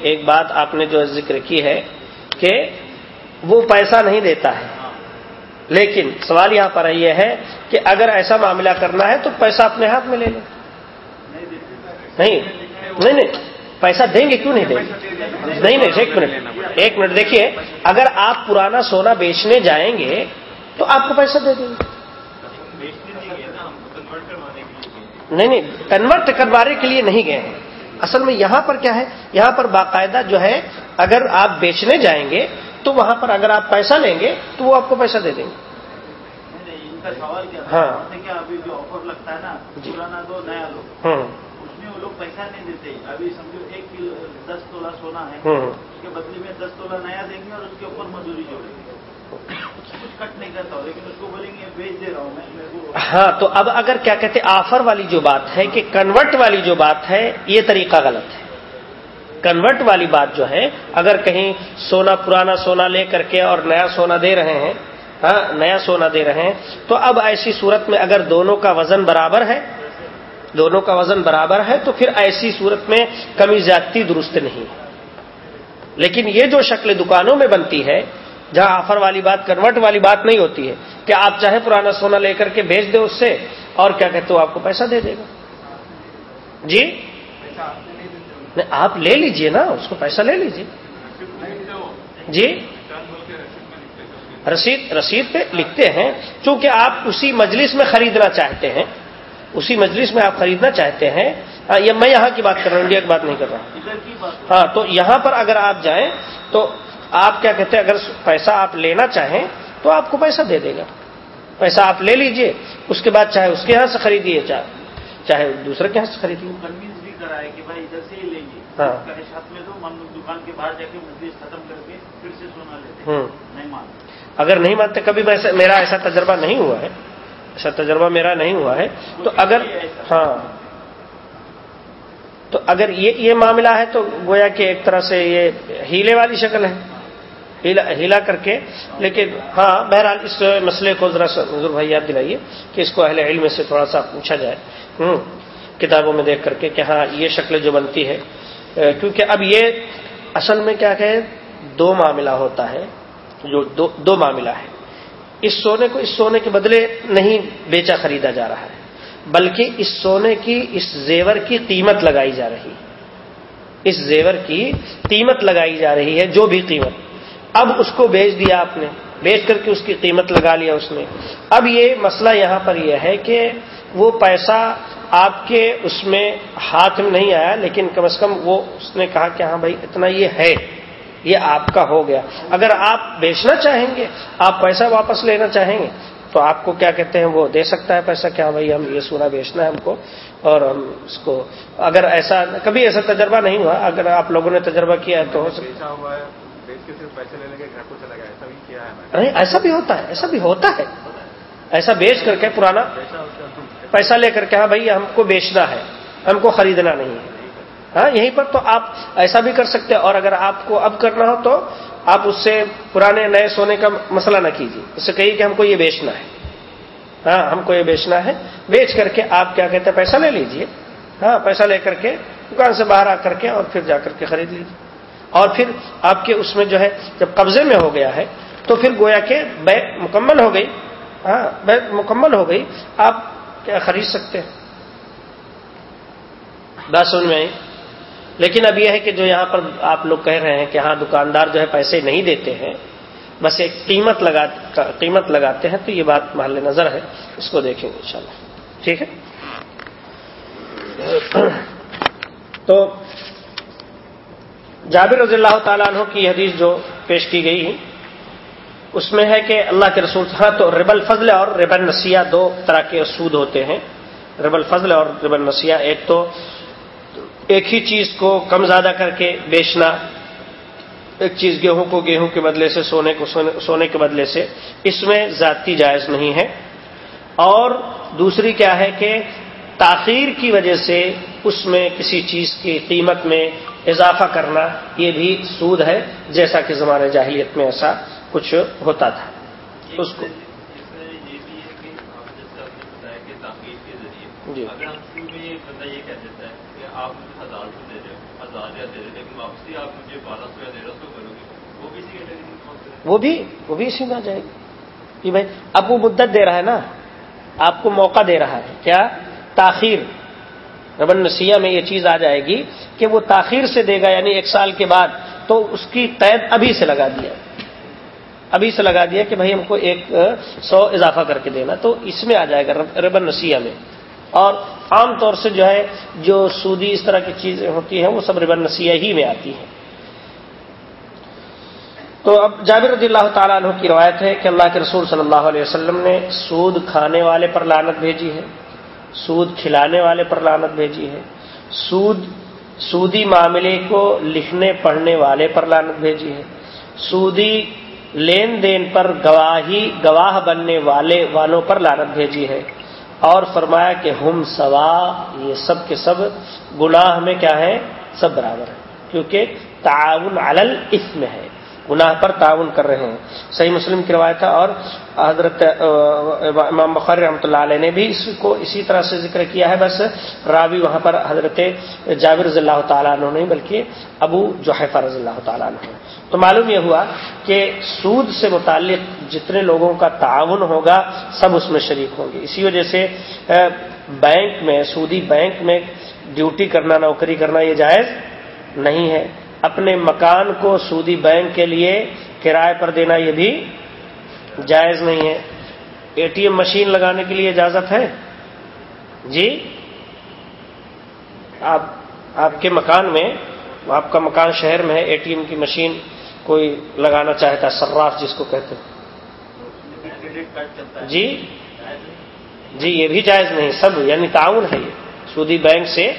[SPEAKER 1] ایک بات آپ نے جو ذکر کی ہے کہ وہ پیسہ نہیں دیتا ہے۔ لیکن سوال یہاں پر یہ ہے کہ اگر ایسا معاملہ کرنا ہے تو پیسہ اپنے ہاتھ میں لے لیں نہیں. نہیں نہیں. پیسہ دیں گے کیوں نہیں دیں گے؟ نہیں نہیں. ایک منٹ. ایک منٹ. دیکھیے اگر آپ پرانا سونا بیچنے جائیں گے تو آپ کو پیسہ دے دیں گے۔ نہیں نہیں. کنورٹ کروانے کے لیے نہیں گئے ہیں۔ اصل میں یہاں پر کیا ہے؟ یہاں پر باقاعدہ جو ہے اگر آپ بیچنے جائیں گے تو وہاں پر اگر آپ پیسہ لیں گے تو وہ آپ کو پیسہ دے دیں گے۔ ہاں۔
[SPEAKER 3] جو آفر لگتا ہے نا پرانا دو نیا لو لوگ پیسہ نہیں دیتے۔ ابھی سمجھو ایک کلو دس تولہ سونا ہے
[SPEAKER 1] ہوں
[SPEAKER 3] اس کے بدلے میں دس تولہ نیا دیں گے اور اس کے اوپر مزدوری جوڑیں گے۔ کچھ کٹ نہیں کرتا ہوں لیکن اس کو بولیں گے بیچ دے رہا ہوں میں میرے کو
[SPEAKER 1] ہاں تو اب اگر کیا کہتے آفر والی جو بات ہے کہ کنورٹ والی جو بات ہے یہ طریقہ غلط ہے۔ کنورٹ والی بات جو ہے اگر کہیں سونا پرانا سونا لے کر کے اور نیا سونا دے رہے ہیں ہاں نیا سونا دے رہے ہیں تو اب ایسی صورت میں اگر دونوں کا وزن برابر ہے دونوں کا وزن برابر ہے تو پھر ایسی صورت میں کمی زیادتی درست نہیں۔ لیکن یہ جو شکل دکانوں میں بنتی ہے جہاں آفر والی بات، کنورٹ والی بات نہیں ہوتی ہے کہ آپ چاہے پرانا سونا لے کر کے بھیج دیں اس سے، اور کیا کہتے ہو آپ کو پیسہ دے دے گا؟ جی؟ نہیں، آپ لے لیجیے نا، اس کو پیسہ لے لیجیے۔ جی؟ رسید رسید پہ لکھتے ہیں، چونکہ آپ اسی مجلس میں خریدنا چاہتے ہیں۔ اسی مجلس میں آپ خریدنا چاہتے ہیں یہ میں یہاں کی بات کر رہا ہوں انڈیا کی بات نہیں کر رہا۔ ہوں ہاں تو یہاں پر اگر آپ جائیں تو آپ کیا کہتے ہیں اگر پیسہ آپ لینا چاہیں تو آپ کو پیسہ دے دے گا۔ پیسہ آپ لے لیجیے اس کے بعد چاہے اس کے یہاں سے خریدیے چاہے چاہے دوسرے کے یہاں سے خریدیے۔
[SPEAKER 3] کنوینس بھی کرا ہے کہ بھائی ادھر سے ہی لیں گے۔
[SPEAKER 1] ہاں۔
[SPEAKER 3] میں دکان کے باہر جا کے مجلس ختم کر کے پھر سے سونا لیتے نہیں
[SPEAKER 1] اگر نہیں مانتے کبھی میرا ایسا تجربہ نہیں ہوا ہے۔ ایسا تجربہ میرا نہیں ہوا ہے۔ تو اگر ہاں۔ تو اگر یہ یہ معاملہ ہے تو گویا کہ ایک طرح سے یہ ہیلے والی شکل ہے۔ ہیلا ہیلا کر کے۔ لیکن ہاں بہرحال اس مسئلے کو ذرا سا حضور بھائی یاد دلائیے کہ اس کو اہل علم سے تھوڑا سا پوچھا جائے۔ ہوں، کتابوں میں دیکھ کر کے کہ ہاں یہ شکل جو بنتی ہے کیونکہ اب یہ اصل میں کیا کہ دو معاملہ ہوتا ہے۔ جو دو دو معاملہ ہے۔ اس سونے کو اس سونے کے بدلے نہیں بیچا خریدا جا رہا ہے، بلکہ اس سونے کی، اس زیور کی قیمت لگائی جا رہی۔ ہے اس زیور کی قیمت لگائی جا رہی ہے، جو بھی قیمت۔ اب اس کو بیچ دیا آپ نے، بیچ کر کے اس کی قیمت لگا لیا اس نے۔ اب یہ مسئلہ یہاں پر یہ ہے کہ وہ پیسہ آپ کے اس میں ہاتھ میں نہیں آیا، لیکن کم از کم وہ اس نے کہا کہ ہاں بھائی، اتنا یہ ہے۔ یہ آپ کا ہو گیا۔ اگر آپ بیچنا چاہیں گے آپ پیسہ واپس لینا چاہیں گے تو آپ کو کیا کہتے ہیں وہ دے سکتا ہے پیسہ کیا بھائی ہم یہ سونا بیچنا ہے ہم کو اور ہم اس کو۔ اگر ایسا کبھی ایسا تجربہ نہیں ہوا۔ اگر آپ لوگوں نے تجربہ کیا ہے تو ہو سکتا نہیں ایسا بھی ہوتا ہے ایسا بھی ہوتا ہے۔ ایسا بیچ کر کے پرانا پیسہ لے کر کے ہاں بھائی ہم کو بیچنا ہے ہم کو خریدنا نہیں ہے۔ ہاں یہیں پر تو آپ ایسا بھی کر سکتے ہیں، اور اگر آپ کو اب کرنا ہو تو آپ اس سے پرانے نئے سونے کا مسئلہ نہ کیجیے۔ اس سے کہیے کہ ہم کو یہ بیچنا ہے۔ ہاں ہم کو یہ بیچنا ہے۔ بیچ کر کے آپ کیا کہتے ہیں، پیسہ لے لیجیے ہاں پیسہ لے کر کے دکان سے باہر آ کر کے اور پھر جا کر کے خرید لیجیے۔ اور پھر آپ کے اس میں جو ہے، جب قبضے میں ہو گیا ہے، تو پھر گویا کہ بیگ مکمل ہو گئی۔ ہاں بیگ مکمل ہو گئی۔ آپ کیا خرید سکتے ہیں؟ بات سمجھ میں آئی؟ لیکن اب یہ ہے کہ جو یہاں پر آپ لوگ کہہ رہے ہیں کہ ہاں دکاندار جو ہے پیسے نہیں دیتے ہیں، بس ایک قیمت لگا قیمت لگاتے ہیں، تو یہ بات محل نظر ہے۔ اس کو دیکھیں گے انشاءاللہ۔ ٹھیک ہے؟ تو جابر رضی اللہ تعالیٰ عنہ کی حدیث جو پیش کی گئی اس میں ہے کہ اللہ کے رسول ہاں تو رب الفضل اور رب النسیہ دو طرح کے سود ہوتے ہیں۔ رب الفضل اور رب النسیہ، ایک تو ایک ہی چیز کو کم زیادہ کر کے بیچنا ایک چیز گیہوں کو گیہوں کے بدلے سے سونے کو سونے کے بدلے سے اس میں ذاتی جائز نہیں ہے۔ اور دوسری کیا ہے کہ تاخیر کی وجہ سے اس میں کسی چیز کی قیمت میں اضافہ کرنا یہ بھی سود ہے جیسا کہ زمانے جاہلیت میں ایسا کچھ ہوتا تھا۔ اس کو۔ جی۔
[SPEAKER 2] ہزار یا دے رہے لیکن واپسی آپ مجھے بارہ سو یا تیرہ سو کرو گے۔ وہ بھی اسی کیٹیگری
[SPEAKER 1] وہ بھی وہ بھی اسی میں آ جائے گی۔ کہ بھائی، اب وہ مدت دے رہا ہے نا۔ آپ کو موقع دے رہا ہے۔ کیا؟ تاخیر۔ ربن نسیہ میں یہ چیز آ جائے گی کہ وہ تاخیر سے دے گا یعنی ایک سال کے بعد تو اس کی قید ابھی سے لگا دیا۔ ابھی سے لگا دیا کہ بھائی ہم کو ایک سو اضافہ کر کے دینا۔ تو اس میں آ جائے گا ربن نسیہ میں۔ اور عام طور سے جو ہے، جو سودی اس طرح کی چیزیں ہوتی ہیں، وہ سب ربن نسیہ ہی میں آتی ہیں۔ تو اب جابر رضی اللہ تعالیٰ عنہ کی روایت ہے کہ اللہ کے رسول صلی اللہ علیہ وسلم نے سود کھانے والے پر لانت بھیجی ہے، سود کھلانے والے پر لانت بھیجی ہے، سود، سودی معاملے کو لکھنے، پڑھنے والے پر لانت بھیجی ہے، سودی لین دین پر گواہی، گواہ بننے والے والوں پر لانت بھیجی ہے۔ اور فرمایا کہ ہم سوا یہ سب کے سب گناہ میں کیا ہے؟ سب برابر ہے کیونکہ تعاون علل اس میں ہے۔ گناہ پر تعاون کر رہے ہیں۔ صحیح مسلم کی روایت ہے اور حضرت امام بخار رحمۃ اللہ علیہ نے بھی اس کو اسی طرح سے ذکر کیا ہے۔ بس راوی وہاں پر حضرت جابر رضی اللہ تعالیٰ عنہ نہیں، بلکہ ابو جوحفہ رضی اللہ تعالیٰ عنہ۔ تو معلوم یہ ہوا کہ سود سے متعلق جتنے لوگوں کا تعاون ہوگا، سب اس میں شریک ہوں گے۔ اسی وجہ سے بینک میں، سودی بینک میں ڈیوٹی کرنا، نوکری کرنا یہ جائز نہیں ہے۔ اپنے مکان کو سودی بینک کے لیے کرائے پر دینا یہ بھی جائز نہیں ہے۔ اے ٹی ایم مشین لگانے کے لیے اجازت ہے؟ جی؟ آپ آپ کے مکان میں، آپ کا مکان شہر میں ہے، اے ٹی ایم کی مشین کوئی لگانا چاہتا ہے سراف جس کو کہتے ہیں۔ جی؟ جی یہ بھی جائز نہیں، سب یعنی تعاون ہے یہ۔ سودی بینک سے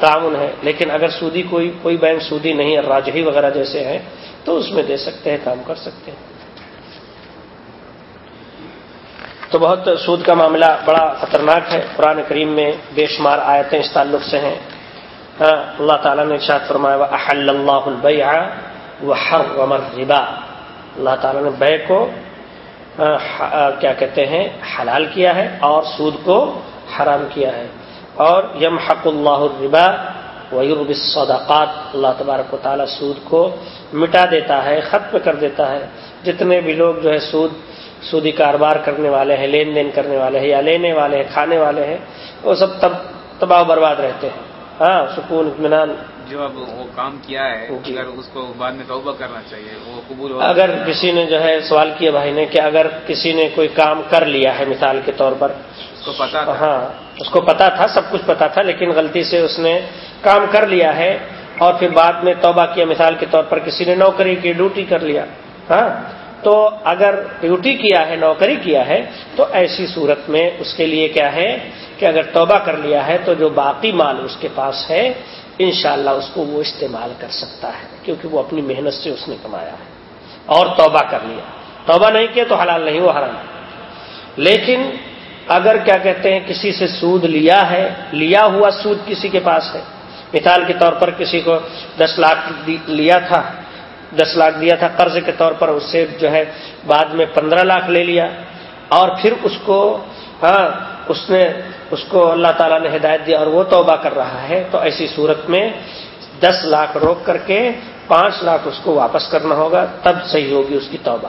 [SPEAKER 1] تعاون ہے، لیکن اگر سودی کوئی کوئی بینک سودی نہیں ہے راجہی وغیرہ جیسے ہیں، تو اس میں دے سکتے ہیں، کام کر سکتے ہیں۔ تو بہت سود کا معاملہ بڑا خطرناک ہے۔ قرآن کریم میں بے شمار آیتیں اس تعلق سے ہیں۔ ہاں اللہ تعالیٰ نے ارشاد فرمایا احل اللہ البیع وہ ہر ربا اللہ تعالیٰ نے بے کو ہاں، کیا کہتے ہیں، حلال کیا ہے اور سود کو حرام کیا ہے۔ اور یم حق اللہ الربا ویرب الصدقات اللہ تبارک و تعالیٰ سود کو مٹا دیتا ہے ختم کر دیتا ہے۔ جتنے بھی لوگ جو ہے سود سودی کاروبار کرنے والے ہیں لین دین کرنے والے ہیں یا لینے والے ہیں کھانے والے ہیں وہ سب تب تباہ برباد رہتے ہیں۔ ہاں سکون اطمینان۔
[SPEAKER 2] جو اب وہ کام کیا ہے
[SPEAKER 1] جی۔
[SPEAKER 2] اگر اس کو بعد میں توبہ کرنا چاہیے وہ قبول ہو
[SPEAKER 1] اگر کسی نے جو ہے سوال کیا بھائی نے کہ اگر کسی نے کوئی کام کر لیا ہے مثال کے طور پر
[SPEAKER 2] کو پتا تھا۔
[SPEAKER 1] ہاں اس کو پتا تھا، سب کچھ پتا تھا، لیکن غلطی سے اس نے کام کر لیا ہے اور پھر بعد میں توبہ کیا، مثال کے طور پر کسی نے نوکری کی، ڈیوٹی کر لیا۔ ہاں تو اگر ڈیوٹی کیا ہے، نوکری کیا ہے، تو ایسی صورت میں اس کے لیے کیا ہے کہ اگر توبہ کر لیا ہے، تو جو باقی مال اس کے پاس ہے، انشاءاللہ اس کو وہ استعمال کر سکتا ہے، کیونکہ وہ اپنی محنت سے اس نے کمایا ہے۔ اور توبہ کر لیا۔ توبہ نہیں کیا تو حلال نہیں، وہ حرام۔ لیکن اگر کیا کہتے ہیں کسی سے سود لیا ہے، لیا ہوا سود کسی کے پاس ہے۔ مثال کے طور پر کسی کو دس لاکھ لیا تھا، دس لاکھ دیا تھا، قرض کے طور پر اس سے جو ہے بعد میں پندرہ لاکھ لے لیا۔ اور پھر اس کو ہاں اس نے، اس کو اللہ تعالیٰ نے ہدایت دیا اور وہ توبہ کر رہا ہے، تو ایسی صورت میں دس لاکھ روک کر کے پانچ لاکھ اس کو واپس کرنا ہوگا، تب صحیح ہوگی اس کی توبہ۔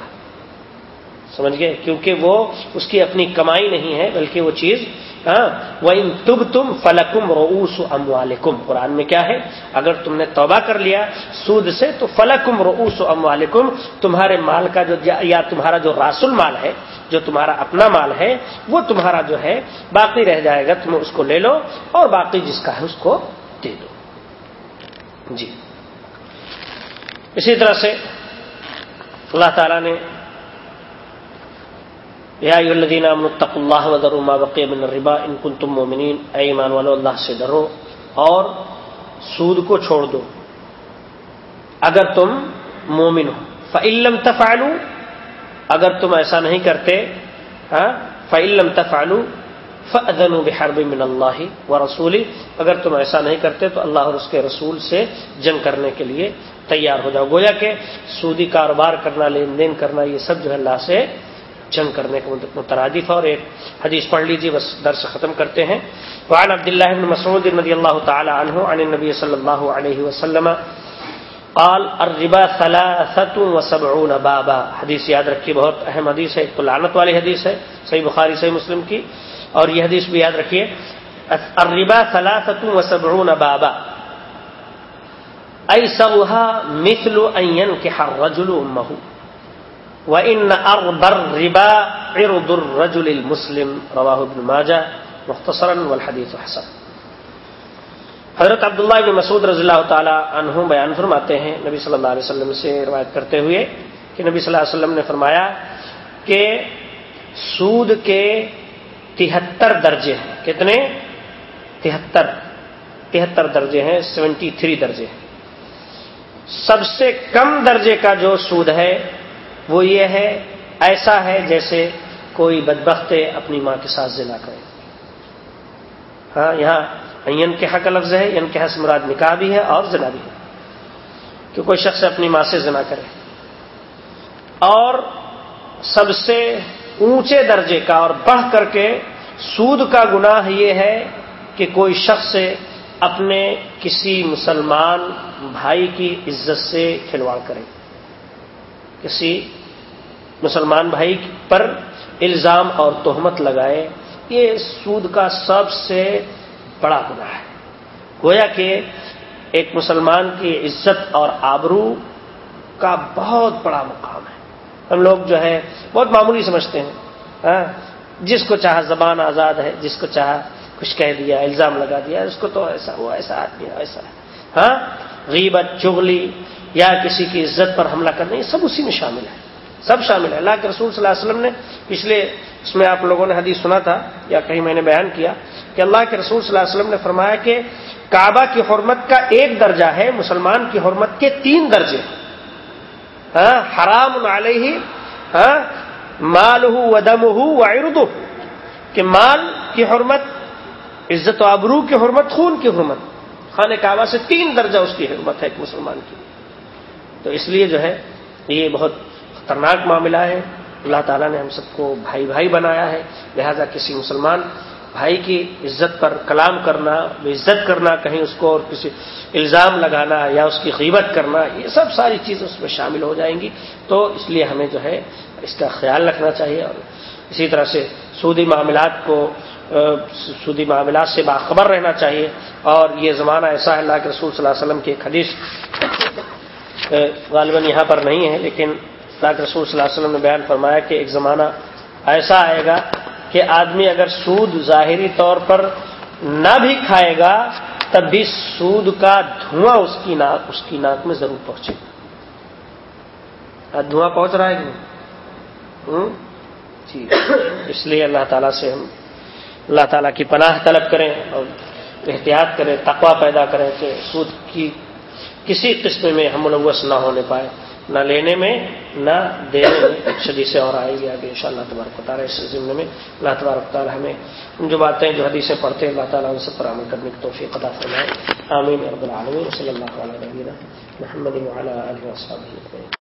[SPEAKER 1] سمجھ گئے؟ کیونکہ وہ اس کی اپنی کمائی نہیں ہے، بلکہ وہ چیز ہاں وہ ان تب تم فلکم روس اموالکم قرآن میں کیا ہے؟ اگر تم نے توبہ کر لیا سود سے، تو فلکم روس اموالکم تمہارے مال کا جو یا تمہارا جو راسل مال ہے، جو تمہارا اپنا مال ہے، وہ تمہارا جو ہے، باقی رہ جائے گا تم اس کو لے لو، اور باقی جس کا ہے، اس کو دے دو۔ جی۔ اسی طرح سے اللہ تعالی نے یا الذین امنوا اللہ وذروا ما بقي من الربا ان کنتم مؤمنین اے ایمان والو، اللہ سے ڈرو اور سود کو چھوڑ دو۔ اگر تم مومن ہو فعلم تفعلوا، اگر تم ایسا نہیں کرتے ہاں، فعلم تفعلوا، فأذنوا بحرب من اللہ و رسولی اگر تم ایسا نہیں کرتے، تو اللہ اور اس کے رسول سے جنگ کرنے کے لیے تیار ہو جاؤ۔ گویا کہ سودی کاروبار کرنا، لین دین کرنا، یہ سب جو ہے اللہ سے جنگ کرنے کا مترادف ہے اور ایک حدیث پڑھ لیجیے بس درس ختم کرتے ہیں۔ وعن عبد الله بن مسعود رضی اللہ تعالی عنہ عن النبی صلی اللہ علیہ وسلم قال، الربا ثلاثه وسبعون بابا۔ حدیث یاد رکھیے، بہت اہم حدیث ہے، ایک تو لعنت والی حدیث ہے، صحیح بخاری، صحیح مسلم کی۔ اور یہ حدیث بھی یاد رکھیے، الربا ثلاثه وسبعون بابا۔ ایسرها مثل ان ينكح الرجل امه۔ و ان اربر ربا ارد الرجل المسلم رواہ ابن ماجہ، مختصرا والحدیث حسن. حضرت عبداللہ ابن مسعود رضی اللہ تعالی عنہ بیان فرماتے ہیں، نبی صلی اللہ علیہ وسلم سے روایت کرتے ہوئے کہ نبی صلی اللہ علیہ وسلم نے فرمایا کہ سود کے تہتر درجے ہیں۔ کتنے؟ تہتر۔ تہتر درجے ہیں، سیونٹی تھری درجے ہیں۔ سب سے کم درجے کا جو سود ہے وہ یہ ہے، ایسا ہے جیسے کوئی بدبخت اپنی ماں کے ساتھ زنا کرے۔ ہاں یہاں این کے حق لفظ ہے، ین کے حس مراد نکاح بھی ہے اور زنا بھی ہے۔ کہ کوئی شخص اپنی ماں سے زنا کرے۔ اور سب سے اونچے درجے کا اور بڑھ کر کے سود کا گناہ یہ ہے کہ کوئی شخص اپنے کسی مسلمان بھائی کی عزت سے کھلواڑ کرے۔ کسی مسلمان بھائی پر الزام اور تہمت لگائے، یہ سود کا سب سے بڑا گناہ ہے۔ گویا کہ ایک مسلمان کی عزت اور آبرو کا بہت بڑا مقام ہے۔ ہم لوگ جو ہے بہت معمولی سمجھتے ہیں۔ ہاں، جس کو چاہا زبان آزاد ہے، جس کو چاہا کچھ کہہ دیا، الزام لگا دیا، اس کو تو ایسا وہ ایسا آدمی ایسا ہے۔ ہاں غیبت، چغلی یا کسی کی عزت پر حملہ کرنا، یہ سب اسی میں شامل ہے۔ سب شامل ہے۔ اللہ کے رسول صلی اللہ علیہ وسلم نے پچھلے اس میں آپ لوگوں نے حدیث سنا تھا یا کہیں میں نے بیان کیا کہ اللہ کے رسول صلی اللہ علیہ وسلم نے فرمایا کہ کعبہ کی حرمت کا ایک درجہ ہے، مسلمان کی حرمت کے تین درجے۔ ہاں حرام علیہ ہاں مال ہو ودم ہو و کہ مال کی حرمت، عزت و ابرو کی حرمت، خون کی حرمت۔ خانہ کعبہ سے تین درجہ اس کی حرمت ہے ایک مسلمان کی۔ تو اس لیے جو ہے، یہ بہت خطرناک معاملہ ہے۔ اللہ تعالیٰ نے ہم سب کو بھائی بھائی بنایا ہے۔ لہذا کسی مسلمان بھائی کی عزت پر کلام کرنا عزت کرنا، کہیں اس کو اور کسی الزام لگانا یا اس کی غیبت کرنا، یہ سب ساری چیزیں اس میں شامل ہو جائیں گی۔ تو اس لیے ہمیں جو ہے اس کا خیال رکھنا چاہیے اور اسی طرح سے سودی معاملات کو سودی معاملات سے باخبر رہنا چاہیے۔ اور یہ زمانہ ایسا ہے، اللہ کے رسول صلی اللہ علیہ وسلم کی ایک حدیث غالباً یہاں پر نہیں ہے، لیکن اللہ کے رسول صلی اللہ علیہ وسلم نے بیان فرمایا کہ ایک زمانہ ایسا آئے گا کہ آدمی اگر سود ظاہری طور پر نہ بھی کھائے گا، تب بھی سود کا دھواں اس کی ناک، اس کی ناک میں ضرور پہنچے گا۔ دھواں پہنچ رہا ہے کہ جی۔ اس لیے اللہ تعالیٰ سے ہم، اللہ تعالیٰ کی پناہ طلب کریں اور احتیاط کریں تقوا پیدا کریں کہ سود کی کسی قسم میں ہم ملوث نہ ہونے پائے۔ نہ لینے میں، نہ دینے میں۔ شدید سے اور آئے گی آگے ان شاء اللہ تبارک تعالیٰ اس ضمن میں۔ اللہ تبارک تعالیٰ ہمیں جو باتیں، جو حدیثیں پڑھتے ہیں، اللہ تعالیٰ ان سے پر عمل کرنے کی توفیق عطا فرمائے۔ آمین رب العالمین۔ صلی اللہ علیہ وسلم محمد علیہ وسلم